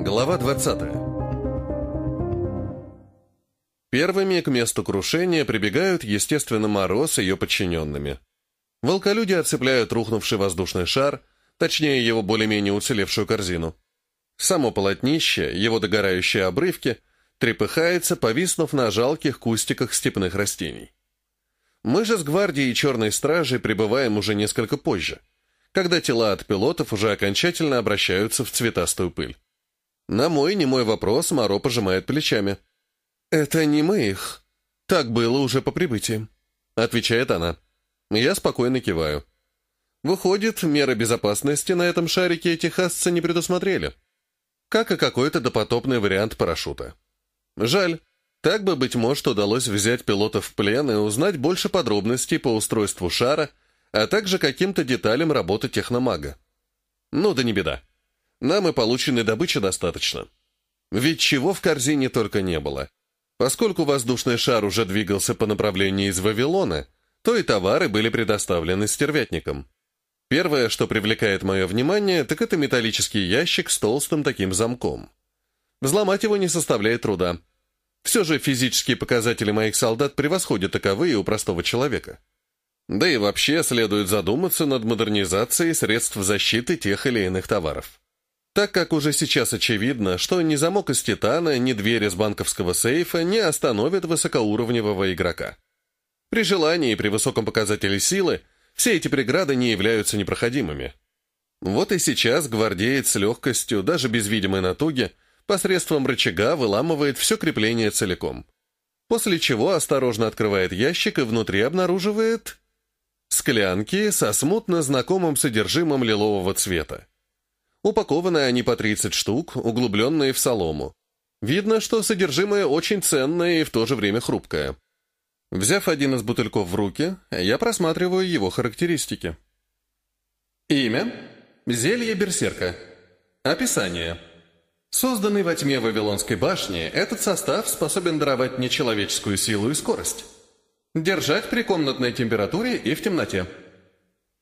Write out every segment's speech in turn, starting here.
Глава 20 Первыми к месту крушения прибегают, естественно, Мороз с ее подчиненными. Волколюди отцепляют рухнувший воздушный шар, точнее его более-менее уцелевшую корзину. Само полотнище, его догорающие обрывки, трепыхается, повиснув на жалких кустиках степных растений. Мы же с гвардией Черной Стражи прибываем уже несколько позже, когда тела от пилотов уже окончательно обращаются в цветастую пыль. На мой немой вопрос Моро пожимает плечами. «Это не мы их. Так было уже по прибытии», — отвечает она. Я спокойно киваю. Выходит, меры безопасности на этом шарике техасцы не предусмотрели. Как и какой-то допотопный вариант парашюта. Жаль. Так бы, быть может, удалось взять пилотов в плен и узнать больше подробностей по устройству шара, а также каким-то деталям работы техномага. Ну да не беда. Нам и полученной добычи достаточно. Ведь чего в корзине только не было. Поскольку воздушный шар уже двигался по направлению из Вавилона, то и товары были предоставлены стервятникам. Первое, что привлекает мое внимание, так это металлический ящик с толстым таким замком. Взломать его не составляет труда. Все же физические показатели моих солдат превосходят таковые у простого человека. Да и вообще следует задуматься над модернизацией средств защиты тех или иных товаров. Так как уже сейчас очевидно, что ни замок из титана, ни дверь из банковского сейфа не остановят высокоуровневого игрока. При желании и при высоком показателе силы все эти преграды не являются непроходимыми. Вот и сейчас гвардеец с легкостью, даже без видимой натуги, посредством рычага выламывает все крепление целиком. После чего осторожно открывает ящик и внутри обнаруживает... Склянки со смутно знакомым содержимым лилового цвета. Упакованы они по 30 штук, углубленные в солому. Видно, что содержимое очень ценное и в то же время хрупкое. Взяв один из бутыльков в руки, я просматриваю его характеристики. Имя. Зелье берсерка. Описание. Созданный во тьме Вавилонской башни, этот состав способен даровать нечеловеческую силу и скорость. Держать при комнатной температуре и в темноте.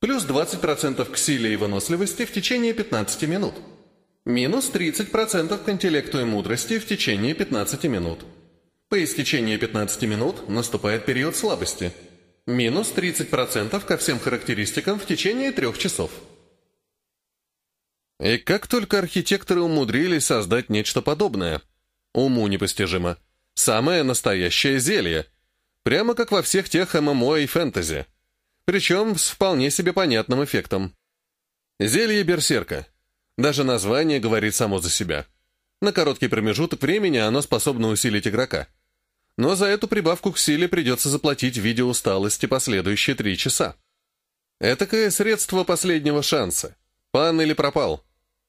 Плюс 20% к силе и выносливости в течение 15 минут. Минус 30% к интеллекту и мудрости в течение 15 минут. По истечении 15 минут наступает период слабости. Минус 30% ко всем характеристикам в течение трех часов. И как только архитекторы умудрились создать нечто подобное? Уму непостижимо. Самое настоящее зелье. Прямо как во всех тех ММО и фэнтези. Причем с вполне себе понятным эффектом. Зелье берсерка. Даже название говорит само за себя. На короткий промежуток времени оно способно усилить игрока но за эту прибавку к силе придется заплатить в виде усталости последующие три часа. Этакое средство последнего шанса. Пан или пропал.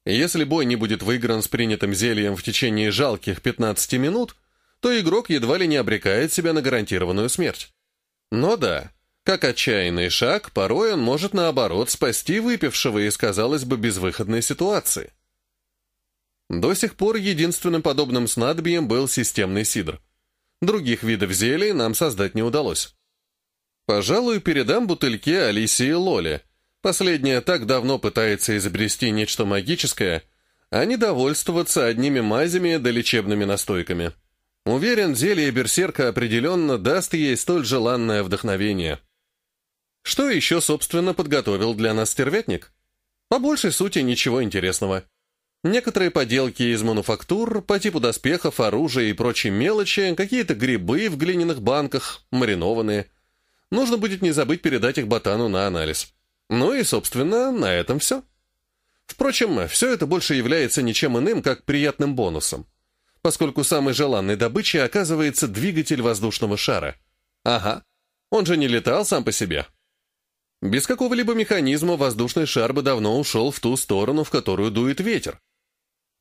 Если бой не будет выигран с принятым зельем в течение жалких 15 минут, то игрок едва ли не обрекает себя на гарантированную смерть. Но да, как отчаянный шаг, порой он может, наоборот, спасти выпившего из, казалось бы, безвыходной ситуации. До сих пор единственным подобным снадобьем был системный сидр. Других видов зелий нам создать не удалось. Пожалуй, передам бутыльки Алисии Лоле. Последняя так давно пытается изобрести нечто магическое, а не довольствоваться одними мазями да лечебными настойками. Уверен, зелье берсерка определенно даст ей столь желанное вдохновение. Что еще, собственно, подготовил для нас стерветник? По большей сути, ничего интересного. Некоторые поделки из мануфактур по типу доспехов, оружия и прочей мелочи, какие-то грибы в глиняных банках, маринованные. Нужно будет не забыть передать их ботану на анализ. Ну и, собственно, на этом все. Впрочем, все это больше является ничем иным, как приятным бонусом, поскольку самой желанной добычей оказывается двигатель воздушного шара. Ага, он же не летал сам по себе. Без какого-либо механизма воздушный шар бы давно ушел в ту сторону, в которую дует ветер.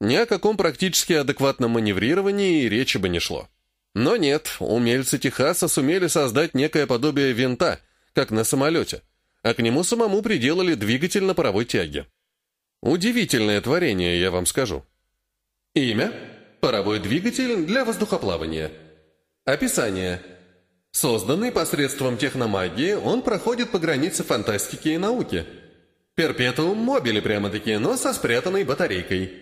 Ни о каком практически адекватном маневрировании и речи бы не шло. Но нет, умельцы Техаса сумели создать некое подобие винта, как на самолете, а к нему самому приделали двигатель на паровой тяге. Удивительное творение, я вам скажу. Имя – паровой двигатель для воздухоплавания. Описание – Созданный посредством техномагии, он проходит по границе фантастики и науки. Перпетуум мобили прямо-таки, но со спрятанной батарейкой.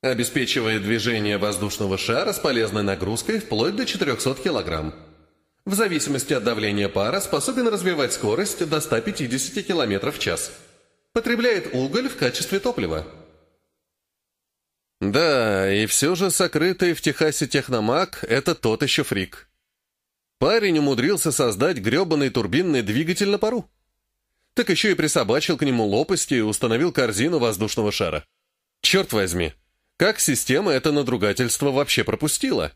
Обеспечивает движение воздушного шара с полезной нагрузкой вплоть до 400 кг. В зависимости от давления пара способен развивать скорость до 150 км в час. Потребляет уголь в качестве топлива. Да, и все же сокрытый в Техасе техномаг – это тот еще фрик. Парень умудрился создать гребаный турбинный двигатель на пару. Так еще и присобачил к нему лопасти и установил корзину воздушного шара. Черт возьми, как система это надругательство вообще пропустила?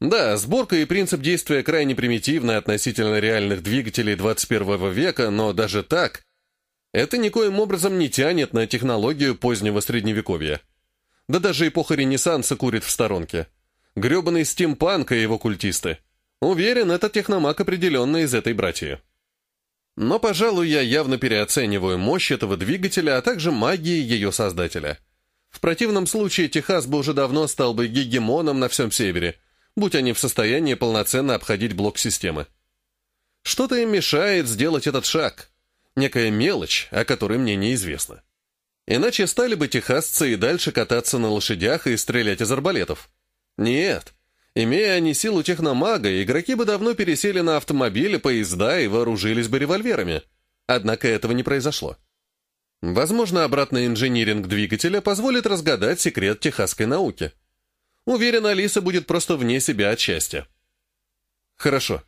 Да, сборка и принцип действия крайне примитивны относительно реальных двигателей 21 века, но даже так, это никоим образом не тянет на технологию позднего средневековья. Да даже эпоха Ренессанса курит в сторонке. Гребаный стимпанк и его культисты. Уверен, это техномаг определенно из этой братьи. Но, пожалуй, я явно переоцениваю мощь этого двигателя, а также магии ее создателя. В противном случае Техас бы уже давно стал бы гегемоном на всем севере, будь они в состоянии полноценно обходить блок системы. Что-то им мешает сделать этот шаг. Некая мелочь, о которой мне неизвестно. Иначе стали бы техасцы и дальше кататься на лошадях и стрелять из арбалетов. Нет. Имея они силу техномага, игроки бы давно пересели на автомобили, поезда и вооружились бы револьверами. Однако этого не произошло. Возможно, обратный инжиниринг двигателя позволит разгадать секрет техасской науки. Уверен, Алиса будет просто вне себя от счастья. Хорошо.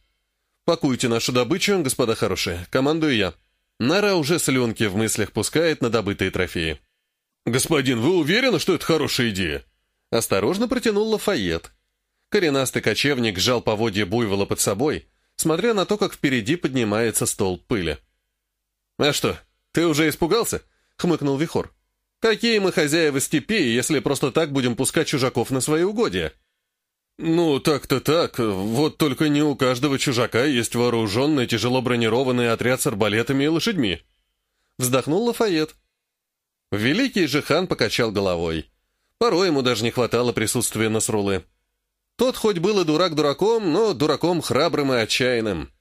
Пакуйте нашу добычу, господа хорошие. Командую я. Нара уже слюнки в мыслях пускает на добытые трофеи. «Господин, вы уверены, что это хорошая идея?» Осторожно протянул Лафайет. Коренастый кочевник сжал поводья буйвола под собой, смотря на то, как впереди поднимается столб пыли. «А что, ты уже испугался?» — хмыкнул Вихор. «Какие мы хозяева степи, если просто так будем пускать чужаков на свои угодья?» «Ну, так-то так. Вот только не у каждого чужака есть вооруженный, тяжело бронированный отряд с арбалетами и лошадьми». Вздохнул Лафайет. Великий же хан покачал головой. Порой ему даже не хватало присутствия Насрулы. Тот хоть был и дурак дураком, но дураком храбрым и отчаянным.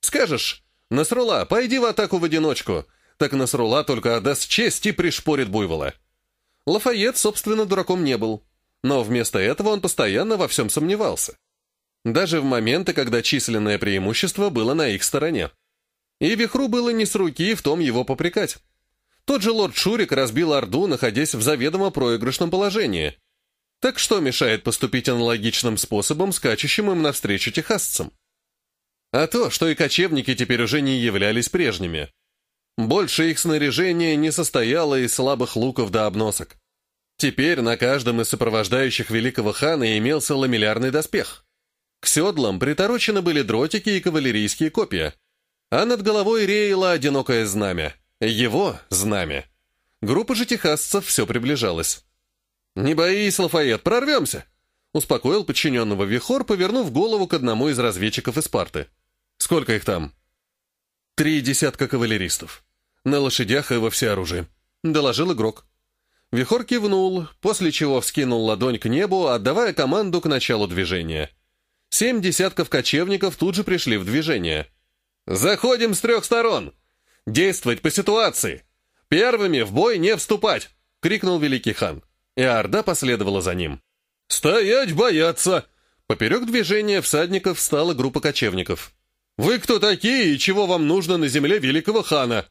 Скажешь, Насрула, пойди в атаку в одиночку, так Насрула только отдаст честь и пришпорит буйвола. Лафайет, собственно, дураком не был. Но вместо этого он постоянно во всем сомневался. Даже в моменты, когда численное преимущество было на их стороне. И Вихру было не с руки в том его попрекать. Тот же лорд Шурик разбил Орду, находясь в заведомо проигрышном положении. Так что мешает поступить аналогичным способом скачущим им навстречу техасцам? А то, что и кочевники теперь уже не являлись прежними. Больше их снаряжение не состояло из слабых луков до обносок. Теперь на каждом из сопровождающих великого хана имелся ламеллярный доспех. К седлам приторочены были дротики и кавалерийские копья, а над головой реяло одинокое знамя. Его знамя. Группа же техасцев все приближалась. «Не боись, Лафайет, прорвемся!» Успокоил подчиненного Вихор, повернув голову к одному из разведчиков из парты. «Сколько их там?» «Три десятка кавалеристов. На лошадях и во всеоружии», — доложил игрок. Вихор кивнул, после чего вскинул ладонь к небу, отдавая команду к началу движения. Семь десятков кочевников тут же пришли в движение. «Заходим с трех сторон! Действовать по ситуации! Первыми в бой не вступать!» — крикнул великий хан. И Орда последовала за ним. «Стоять, бояться!» Поперек движения всадников встала группа кочевников. «Вы кто такие и чего вам нужно на земле великого хана?»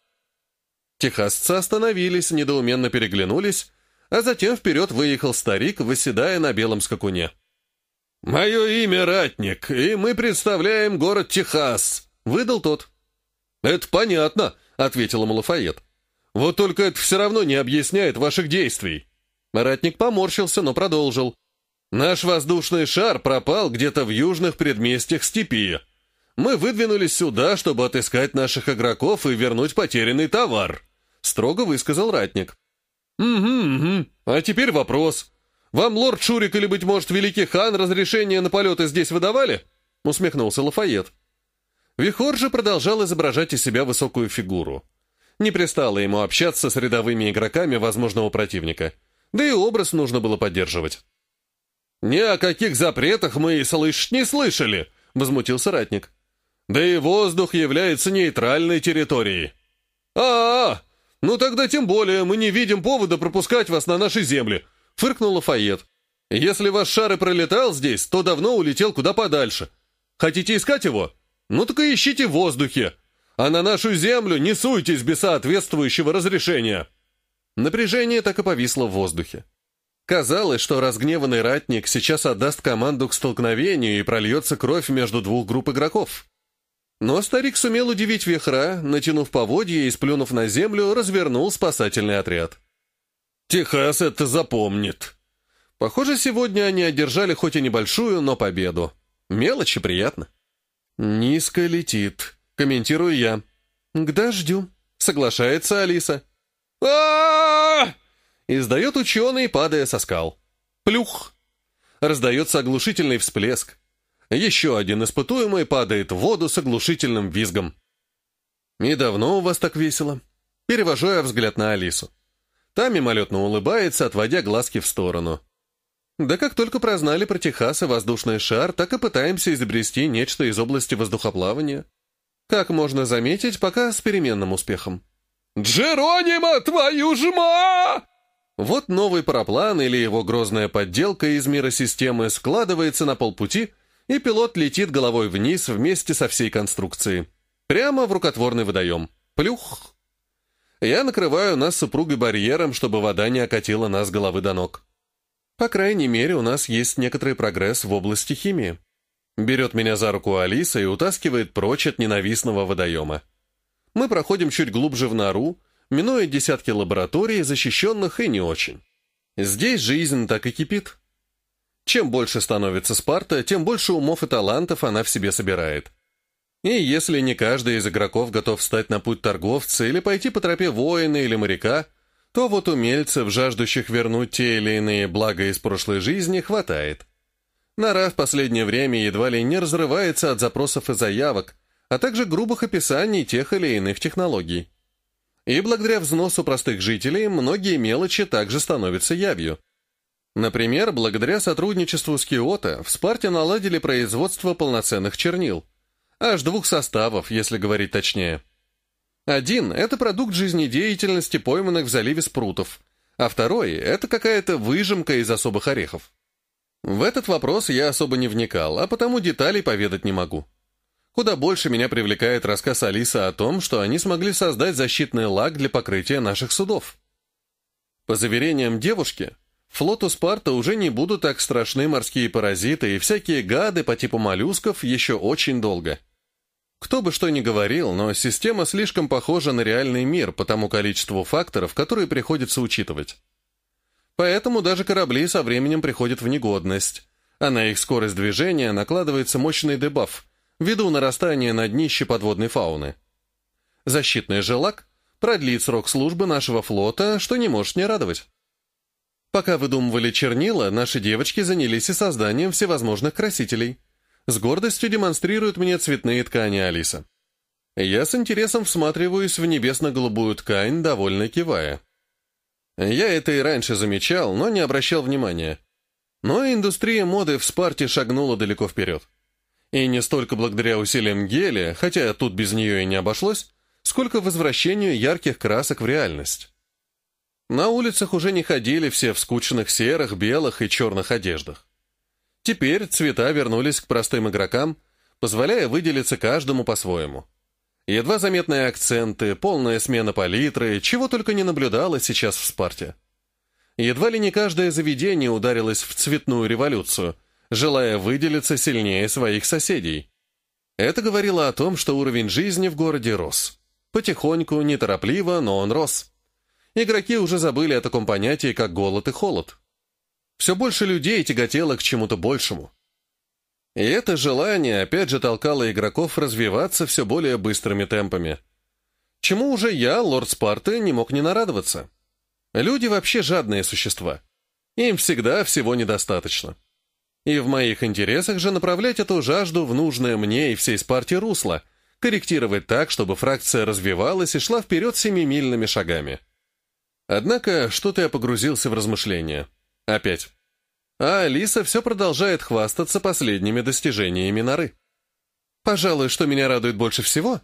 Техасцы остановились, недоуменно переглянулись, а затем вперед выехал старик, восседая на белом скакуне. «Мое имя Ратник, и мы представляем город Техас», — выдал тот. «Это понятно», — ответил ему Лафайет. «Вот только это все равно не объясняет ваших действий». Ратник поморщился, но продолжил. «Наш воздушный шар пропал где-то в южных предместьях степи. Мы выдвинулись сюда, чтобы отыскать наших игроков и вернуть потерянный товар». — строго высказал ратник. «Угу, угу. А теперь вопрос. Вам лорд Шурик или, быть может, великий хан разрешение на полеты здесь выдавали?» — усмехнулся Лафайет. Вихор же продолжал изображать из себя высокую фигуру. Не пристало ему общаться с рядовыми игроками возможного противника. Да и образ нужно было поддерживать. «Ни о каких запретах мы и слышать не слышали!» — возмутился ратник. «Да и воздух является нейтральной территорией». «А-а-а! «Ну тогда тем более мы не видим повода пропускать вас на наши земли», Фыркнул Лафайет. «Если ваш шар и пролетал здесь, то давно улетел куда подальше. Хотите искать его? Ну так и ищите в воздухе. А на нашу землю не суйтесь без соответствующего разрешения». Напряжение так и повисло в воздухе. Казалось, что разгневанный ратник сейчас отдаст команду к столкновению и прольется кровь между двух групп игроков. Но старик сумел удивить вихра, натянув поводья и сплюнув на землю, развернул спасательный отряд. «Техас это запомнит!» Похоже, сегодня они одержали хоть и небольшую, но победу. Мелочи приятно. «Низко летит», — комментирую я. «К дождю», — соглашается Алиса. А Издает ученый, падая со скал. Плюх! Раздается оглушительный всплеск. Еще один испытуемый падает в воду с оглушительным визгом. «И давно у вас так весело?» Перевожу я взгляд на Алису. Та мимолетно улыбается, отводя глазки в сторону. Да как только прознали про Техас и воздушный шар, так и пытаемся изобрести нечто из области воздухоплавания. Как можно заметить, пока с переменным успехом. «Джеронима, твою ж ма!» Вот новый параплан или его грозная подделка из мира системы складывается на полпути, и пилот летит головой вниз вместе со всей конструкцией. Прямо в рукотворный водоем. Плюх! Я накрываю нас супругой барьером, чтобы вода не окатила нас головы до ног. По крайней мере, у нас есть некоторый прогресс в области химии. Берет меня за руку Алиса и утаскивает прочь от ненавистного водоема. Мы проходим чуть глубже в нору, минуя десятки лабораторий, защищенных и не очень. Здесь жизнь так и кипит. Чем больше становится Спарта, тем больше умов и талантов она в себе собирает. И если не каждый из игроков готов встать на путь торговца или пойти по тропе воина или моряка, то вот умельцев, жаждущих вернуть те или иные блага из прошлой жизни, хватает. Нора в последнее время едва ли не разрывается от запросов и заявок, а также грубых описаний тех или иных технологий. И благодаря взносу простых жителей многие мелочи также становятся явью. Например, благодаря сотрудничеству с Киото в Спарте наладили производство полноценных чернил. Аж двух составов, если говорить точнее. Один – это продукт жизнедеятельности пойманных в заливе спрутов, а второй – это какая-то выжимка из особых орехов. В этот вопрос я особо не вникал, а потому деталей поведать не могу. Куда больше меня привлекает рассказ Алисы о том, что они смогли создать защитный лак для покрытия наших судов. По заверениям девушки, флоту Спарта уже не будут так страшны морские паразиты и всякие гады по типу моллюсков еще очень долго. Кто бы что ни говорил, но система слишком похожа на реальный мир по тому количеству факторов, которые приходится учитывать. Поэтому даже корабли со временем приходят в негодность, а на их скорость движения накладывается мощный дебаф – ввиду нарастания на днище подводной фауны. Защитный желак продлит срок службы нашего флота, что не может не радовать. Пока выдумывали чернила, наши девочки занялись и созданием всевозможных красителей. С гордостью демонстрируют мне цветные ткани Алиса. Я с интересом всматриваюсь в небесно-голубую ткань, довольно кивая. Я это и раньше замечал, но не обращал внимания. Но индустрия моды в Спарте шагнула далеко вперед. И не столько благодаря усилиям Гелия, хотя тут без нее и не обошлось, сколько возвращению ярких красок в реальность. На улицах уже не ходили все в скучных серых, белых и черных одеждах. Теперь цвета вернулись к простым игрокам, позволяя выделиться каждому по-своему. Едва заметные акценты, полная смена палитры, чего только не наблюдалось сейчас в Спарте. Едва ли не каждое заведение ударилось в цветную революцию – желая выделиться сильнее своих соседей. Это говорило о том, что уровень жизни в городе рос. Потихоньку, неторопливо, но он рос. Игроки уже забыли о таком понятии, как голод и холод. Все больше людей тяготело к чему-то большему. И это желание опять же толкало игроков развиваться все более быстрыми темпами. Чему уже я, лорд Спарты, не мог не нарадоваться. Люди вообще жадные существа. Им всегда всего недостаточно. И в моих интересах же направлять эту жажду в нужное мне и всей Спарте русло, корректировать так, чтобы фракция развивалась и шла вперед семимильными шагами. Однако что-то я погрузился в размышления. Опять. А Алиса все продолжает хвастаться последними достижениями норы. Пожалуй, что меня радует больше всего,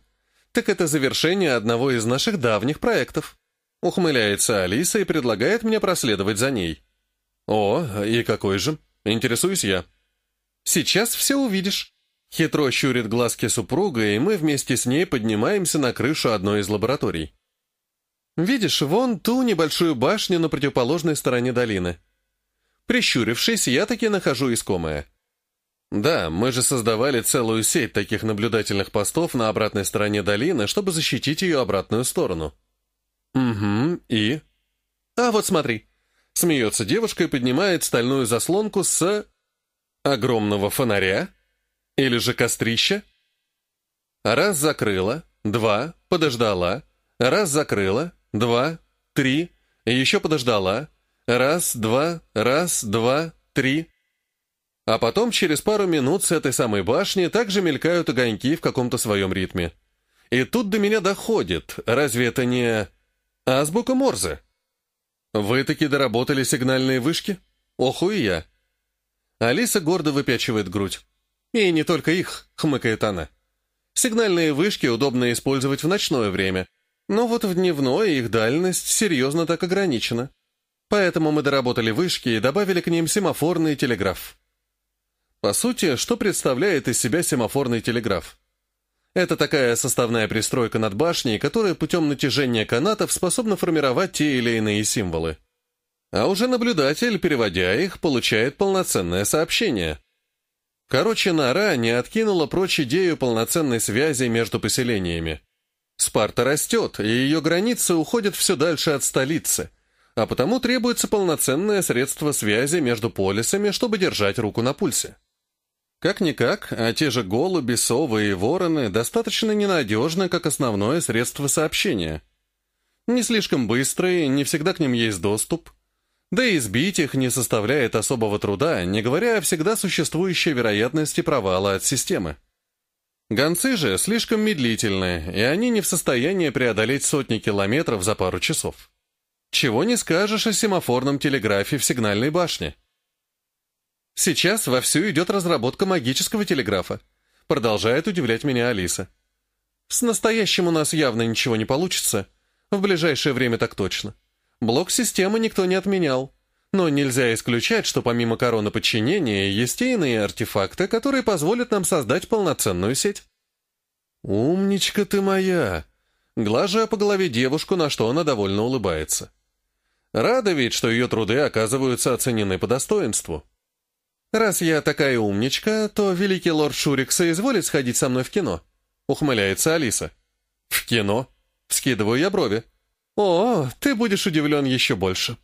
так это завершение одного из наших давних проектов. Ухмыляется Алиса и предлагает мне проследовать за ней. О, и какой же? Интересуюсь я. Сейчас все увидишь. Хитро щурит глазки супруга, и мы вместе с ней поднимаемся на крышу одной из лабораторий. Видишь, вон ту небольшую башню на противоположной стороне долины. Прищурившись, я таки нахожу искомое. Да, мы же создавали целую сеть таких наблюдательных постов на обратной стороне долины, чтобы защитить ее обратную сторону. Угу, и... А вот смотри. Смеется девушка и поднимает стальную заслонку с... огромного фонаря? Или же кострища? Раз закрыла, два, подождала, раз закрыла, два, три, еще подождала, раз, два, раз, два, три. А потом через пару минут с этой самой башни также мелькают огоньки в каком-то своем ритме. И тут до меня доходит, разве это не... азбука Морзе? Вы таки доработали сигнальные вышки? Оху и я. Алиса гордо выпячивает грудь. И не только их, хмыкает она. Сигнальные вышки удобно использовать в ночное время, но вот в дневное их дальность серьезно так ограничена. Поэтому мы доработали вышки и добавили к ним семафорный телеграф. По сути, что представляет из себя семафорный телеграф? Это такая составная пристройка над башней, которая путем натяжения канатов способна формировать те или иные символы. А уже наблюдатель, переводя их, получает полноценное сообщение. Короче, Нара не откинула прочь идею полноценной связи между поселениями. Спарта растет, и ее границы уходят все дальше от столицы, а потому требуется полноценное средство связи между полисами, чтобы держать руку на пульсе. Как-никак, а те же голуби, совы и вороны достаточно ненадежны, как основное средство сообщения. Не слишком быстрые, не всегда к ним есть доступ, да и сбить их не составляет особого труда, не говоря о всегда существующей вероятности провала от системы. Гонцы же слишком медлительны, и они не в состоянии преодолеть сотни километров за пару часов. Чего не скажешь о семафорном телеграфе в сигнальной башне. Сейчас вовсю идет разработка магического телеграфа. Продолжает удивлять меня Алиса. С настоящим у нас явно ничего не получится. В ближайшее время так точно. Блок системы никто не отменял. Но нельзя исключать, что помимо короны подчинения есть и иные артефакты, которые позволят нам создать полноценную сеть. «Умничка ты моя!» Глажа по голове девушку, на что она довольно улыбается. Рада ведь, что ее труды оказываются оценены по достоинству. «Раз я такая умничка, то великий лорд Шурик соизволит сходить со мной в кино», — ухмыляется Алиса. «В кино?» — вскидываю я брови. «О, ты будешь удивлен еще больше»,